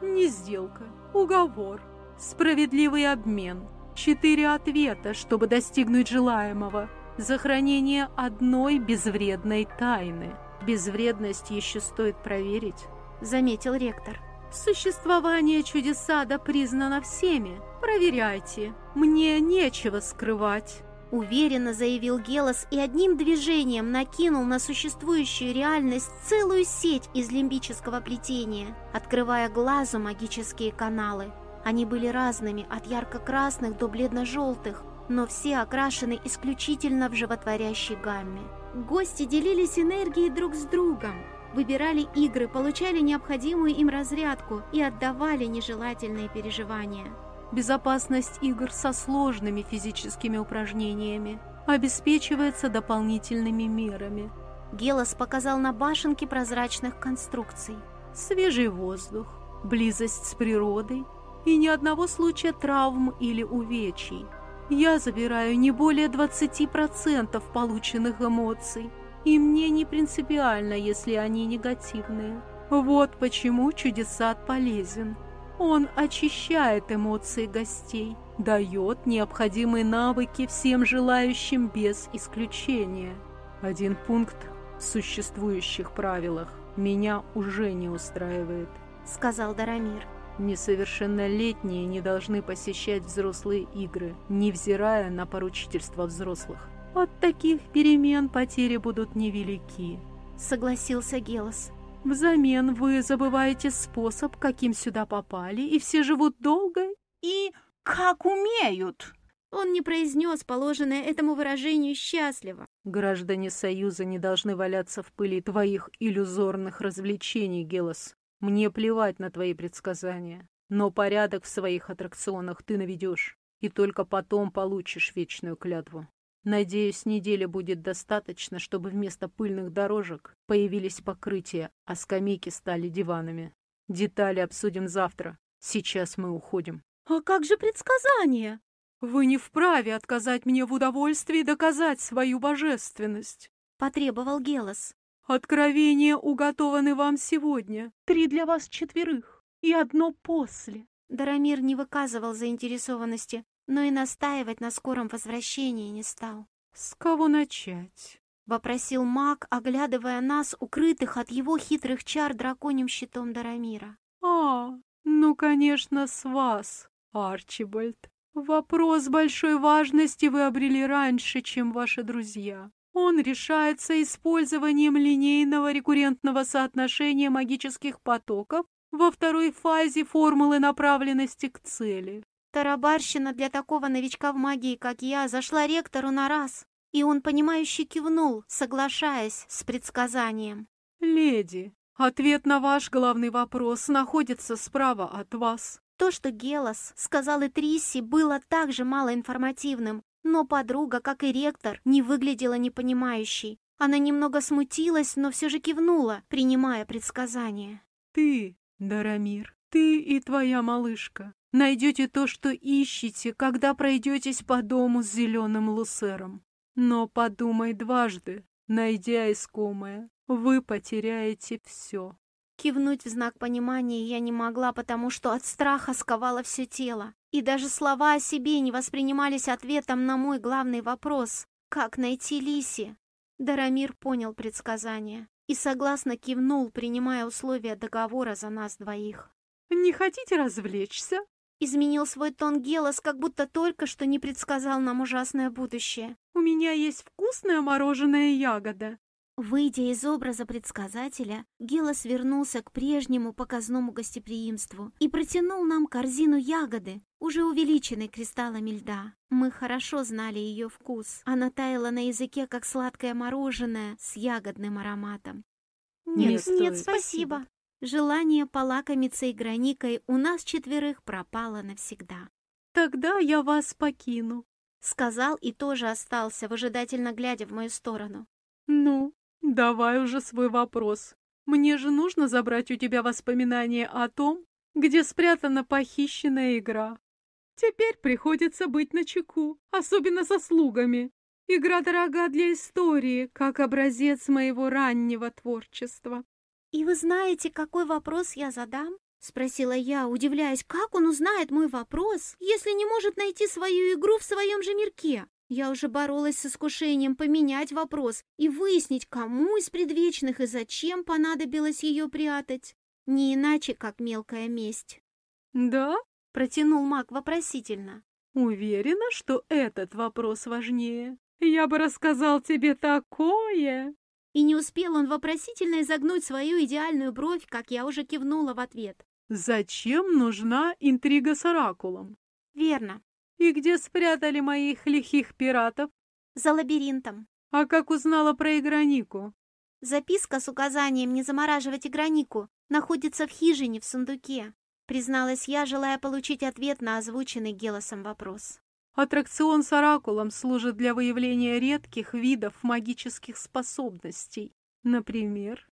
Не сделка, уговор, справедливый обмен. Четыре ответа, чтобы достигнуть желаемого. За хранение одной безвредной тайны. Безвредность еще стоит проверить, заметил ректор. Существование чудесада признано всеми. Проверяйте. Мне нечего скрывать. Уверенно заявил Гелос и одним движением накинул на существующую реальность целую сеть из лимбического плетения, открывая глазу магические каналы. Они были разными, от ярко-красных до бледно-желтых, но все окрашены исключительно в животворящей гамме. Гости делились энергией друг с другом, выбирали игры, получали необходимую им разрядку и отдавали нежелательные переживания. Безопасность игр со сложными физическими упражнениями обеспечивается дополнительными мерами. Гелос показал на башенке прозрачных конструкций. Свежий воздух, близость с природой и ни одного случая травм или увечий. Я забираю не более 20% полученных эмоций, и мне не принципиально, если они негативные. Вот почему чудесат полезен. Он очищает эмоции гостей, дает необходимые навыки всем желающим без исключения. Один пункт в существующих правилах меня уже не устраивает, сказал Дарамир. Несовершеннолетние не должны посещать взрослые игры, невзирая на поручительство взрослых. От таких перемен потери будут невелики, согласился Гелос. Взамен вы забываете способ, каким сюда попали, и все живут долго и как умеют. Он не произнес положенное этому выражению счастливо. Граждане Союза не должны валяться в пыли твоих иллюзорных развлечений, Гелос. Мне плевать на твои предсказания, но порядок в своих аттракционах ты наведешь, и только потом получишь вечную клятву. Надеюсь, недели будет достаточно, чтобы вместо пыльных дорожек появились покрытия, а скамейки стали диванами. Детали обсудим завтра. Сейчас мы уходим. А как же предсказания? Вы не вправе отказать мне в удовольствии доказать свою божественность. Потребовал Гелос. Откровения уготованы вам сегодня. Три для вас четверых и одно после. Дарамир не выказывал заинтересованности но и настаивать на скором возвращении не стал. «С кого начать?» — вопросил маг, оглядывая нас, укрытых от его хитрых чар драконьим щитом Дарамира. «А, ну, конечно, с вас, Арчибальд. Вопрос большой важности вы обрели раньше, чем ваши друзья. Он решается использованием линейного рекуррентного соотношения магических потоков во второй фазе формулы направленности к цели. Тарабарщина для такого новичка в магии, как я, зашла ректору на раз, и он, понимающе кивнул, соглашаясь с предсказанием. «Леди, ответ на ваш главный вопрос находится справа от вас». То, что Гелос сказал и Трисси, было также малоинформативным, но подруга, как и ректор, не выглядела непонимающей. Она немного смутилась, но все же кивнула, принимая предсказание. «Ты, Дарамир, Ты и твоя малышка найдете то, что ищете, когда пройдетесь по дому с зеленым лусером. Но подумай дважды, найдя искомое, вы потеряете все. Кивнуть в знак понимания я не могла, потому что от страха сковало все тело. И даже слова о себе не воспринимались ответом на мой главный вопрос — как найти Лиси? Дарамир понял предсказание и согласно кивнул, принимая условия договора за нас двоих. «Не хотите развлечься?» Изменил свой тон Гелос, как будто только что не предсказал нам ужасное будущее. «У меня есть вкусная мороженая ягода». Выйдя из образа предсказателя, Гелос вернулся к прежнему показному гостеприимству и протянул нам корзину ягоды, уже увеличенной кристаллами льда. Мы хорошо знали ее вкус. Она таяла на языке, как сладкое мороженое с ягодным ароматом. «Нет, нет, нет спасибо. Желание полакомиться игроникой у нас четверых пропало навсегда. «Тогда я вас покину», — сказал и тоже остался, выжидательно глядя в мою сторону. «Ну, давай уже свой вопрос. Мне же нужно забрать у тебя воспоминания о том, где спрятана похищенная игра. Теперь приходится быть начеку, особенно со слугами. Игра дорога для истории, как образец моего раннего творчества. «И вы знаете, какой вопрос я задам?» — спросила я, удивляясь, как он узнает мой вопрос, если не может найти свою игру в своем же мирке. Я уже боролась с искушением поменять вопрос и выяснить, кому из предвечных и зачем понадобилось ее прятать. Не иначе, как мелкая месть. «Да?» — протянул маг вопросительно. «Уверена, что этот вопрос важнее. Я бы рассказал тебе такое!» И не успел он вопросительно изогнуть свою идеальную бровь, как я уже кивнула в ответ. «Зачем нужна интрига с оракулом?» «Верно. И где спрятали моих лихих пиратов?» «За лабиринтом». «А как узнала про Игронику?» «Записка с указанием не замораживать Игронику находится в хижине в сундуке», призналась я, желая получить ответ на озвученный Гелосом вопрос. Аттракцион с оракулом служит для выявления редких видов магических способностей. Например,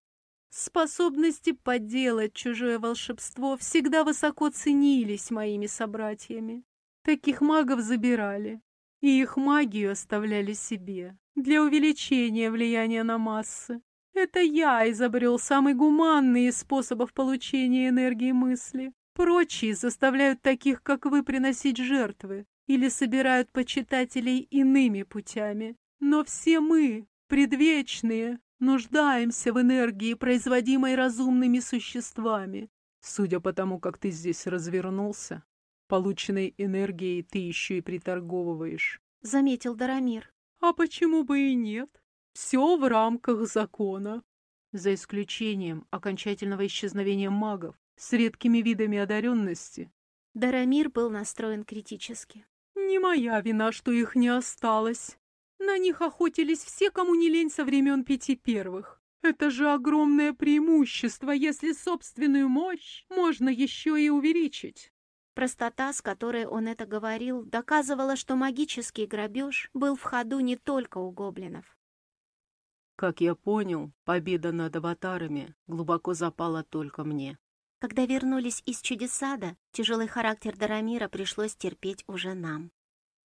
способности подделать чужое волшебство всегда высоко ценились моими собратьями. Таких магов забирали, и их магию оставляли себе для увеличения влияния на массы. Это я изобрел самый гуманный из способов получения энергии мысли. Прочие заставляют таких, как вы, приносить жертвы, или собирают почитателей иными путями. Но все мы, предвечные, нуждаемся в энергии, производимой разумными существами. Судя по тому, как ты здесь развернулся, полученной энергией ты еще и приторговываешь. — заметил Дарамир. А почему бы и нет? Все в рамках закона. За исключением окончательного исчезновения магов с редкими видами одаренности. Дарамир был настроен критически. Не моя вина, что их не осталось. На них охотились все, кому не лень со времен пяти первых. Это же огромное преимущество, если собственную мощь можно еще и увеличить. Простота, с которой он это говорил, доказывала, что магический грабеж был в ходу не только у гоблинов. Как я понял, победа над аватарами глубоко запала только мне. Когда вернулись из чудесада, тяжелый характер Дарамира пришлось терпеть уже нам.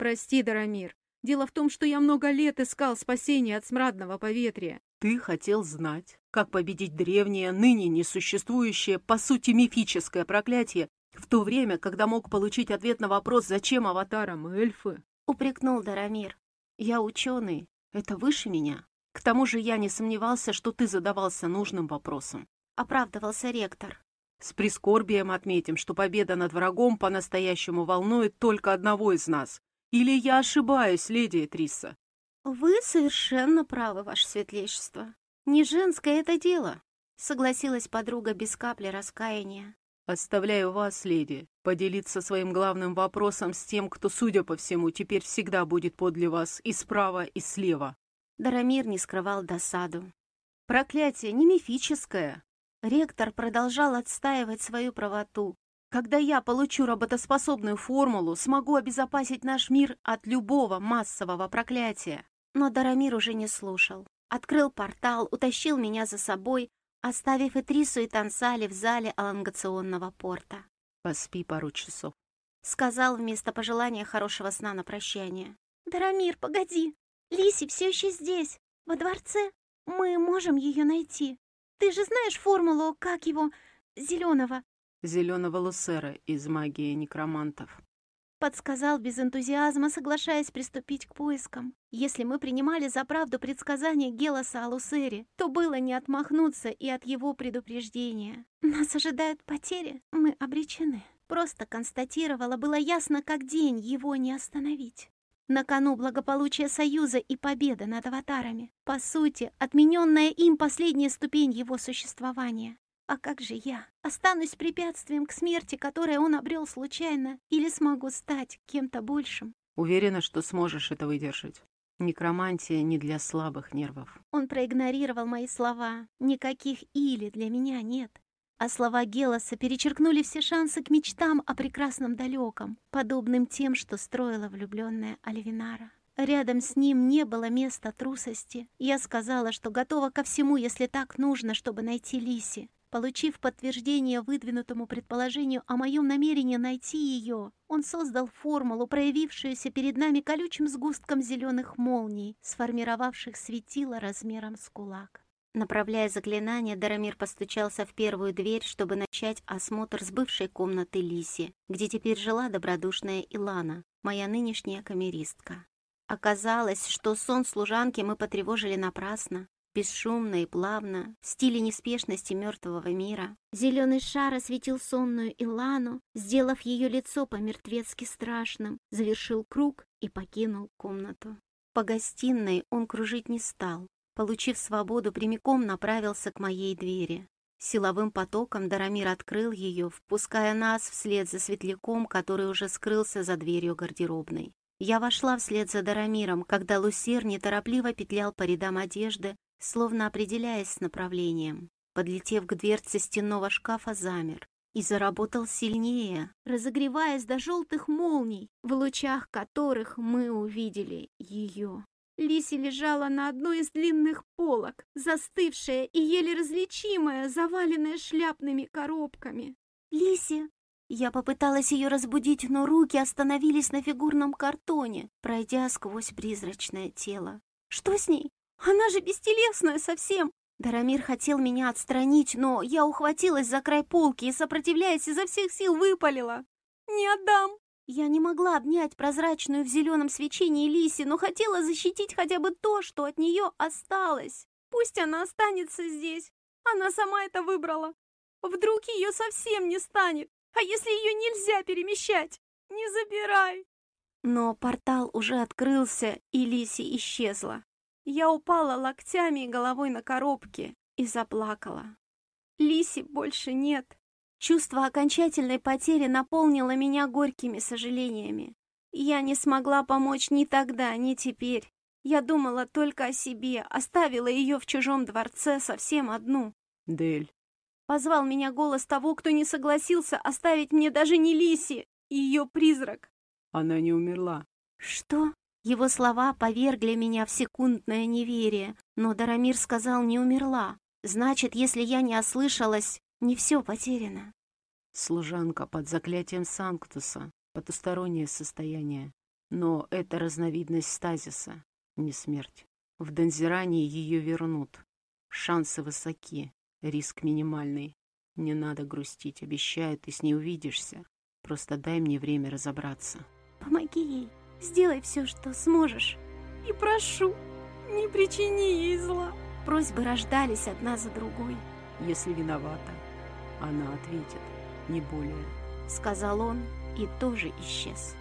«Прости, Дарамир, дело в том, что я много лет искал спасения от смрадного поветрия. Ты хотел знать, как победить древнее, ныне несуществующее, по сути мифическое проклятие, в то время, когда мог получить ответ на вопрос, зачем аватарам эльфы? Упрекнул Дарамир. Я ученый, это выше меня. К тому же я не сомневался, что ты задавался нужным вопросом. Оправдывался ректор. С прискорбием отметим, что победа над врагом по-настоящему волнует только одного из нас. Или я ошибаюсь, леди Этриса? Вы совершенно правы, ваше светлейшество. Не женское это дело, согласилась подруга без капли раскаяния. Оставляю вас, леди, поделиться своим главным вопросом с тем, кто, судя по всему, теперь всегда будет подле вас и справа, и слева. Дарамир не скрывал досаду. Проклятие не мифическое, Ректор продолжал отстаивать свою правоту. Когда я получу работоспособную формулу, смогу обезопасить наш мир от любого массового проклятия. Но Дарамир уже не слушал. Открыл портал, утащил меня за собой, оставив Итрису и Тансали в зале алангационного порта. Поспи пару часов. Сказал вместо пожелания хорошего сна на прощание. «Дарамир, погоди! Лиси все еще здесь, во дворце. Мы можем ее найти. Ты же знаешь формулу, как его, зеленого?» Зеленого лусера из магии некромантов. Подсказал без энтузиазма, соглашаясь приступить к поискам. Если мы принимали за правду предсказания Гелоса о Лусере, то было не отмахнуться и от его предупреждения. Нас ожидают потери, мы обречены. Просто констатировала, было ясно, как день его не остановить. На кону благополучие Союза и победа над аватарами. По сути, отмененная им последняя ступень его существования. А как же я? Останусь препятствием к смерти, которое он обрел случайно, или смогу стать кем-то большим? Уверена, что сможешь это выдержать. Некромантия не для слабых нервов. Он проигнорировал мои слова. Никаких «или» для меня нет. А слова Гелоса перечеркнули все шансы к мечтам о прекрасном далеком, подобным тем, что строила влюбленная Альвинара. Рядом с ним не было места трусости. Я сказала, что готова ко всему, если так нужно, чтобы найти Лиси. Получив подтверждение выдвинутому предположению о моем намерении найти ее, он создал формулу, проявившуюся перед нами колючим сгустком зеленых молний, сформировавших светило размером с кулак. Направляя заклинание, Дарамир постучался в первую дверь, чтобы начать осмотр с бывшей комнаты Лиси, где теперь жила добродушная Илана, моя нынешняя камеристка. Оказалось, что сон служанки мы потревожили напрасно. Бесшумно и плавно, в стиле неспешности мертвого мира. Зеленый шар осветил сонную Илану, сделав ее лицо по-мертвецки страшным, завершил круг и покинул комнату. По гостиной он кружить не стал. Получив свободу, прямиком направился к моей двери. Силовым потоком Дарамир открыл ее, впуская нас вслед за светляком, который уже скрылся за дверью гардеробной. Я вошла вслед за Дарамиром, когда Лусер неторопливо петлял по рядам одежды, словно определяясь с направлением. Подлетев к дверце стенного шкафа, замер и заработал сильнее, разогреваясь до желтых молний, в лучах которых мы увидели ее. Лиси лежала на одной из длинных полок, застывшая и еле различимая, заваленная шляпными коробками. «Лиси!» Я попыталась ее разбудить, но руки остановились на фигурном картоне, пройдя сквозь призрачное тело. «Что с ней? Она же бестелесная совсем!» Дарамир хотел меня отстранить, но я ухватилась за край полки и, сопротивляясь, изо всех сил выпалила. «Не отдам!» Я не могла обнять прозрачную в зеленом свечении Лиси, но хотела защитить хотя бы то, что от нее осталось. Пусть она останется здесь. Она сама это выбрала. Вдруг ее совсем не станет. А если ее нельзя перемещать? Не забирай. Но портал уже открылся, и Лиси исчезла. Я упала локтями и головой на коробке и заплакала. Лиси больше нет. Чувство окончательной потери наполнило меня горькими сожалениями. Я не смогла помочь ни тогда, ни теперь. Я думала только о себе, оставила ее в чужом дворце совсем одну. Дель. Позвал меня голос того, кто не согласился оставить мне даже не Лиси, ее призрак. Она не умерла. Что? Его слова повергли меня в секундное неверие, но Дарамир сказал, не умерла. Значит, если я не ослышалась, не все потеряно. Служанка под заклятием Санктуса, потустороннее состояние. Но это разновидность стазиса, не смерть. В Донзиране ее вернут. Шансы высоки, риск минимальный. Не надо грустить, обещаю, ты с ней увидишься. Просто дай мне время разобраться. Помоги ей. Сделай все, что сможешь. И прошу, не причини ей зла. Просьбы рождались одна за другой. Если виновата, она ответит, не более. Сказал он и тоже исчез.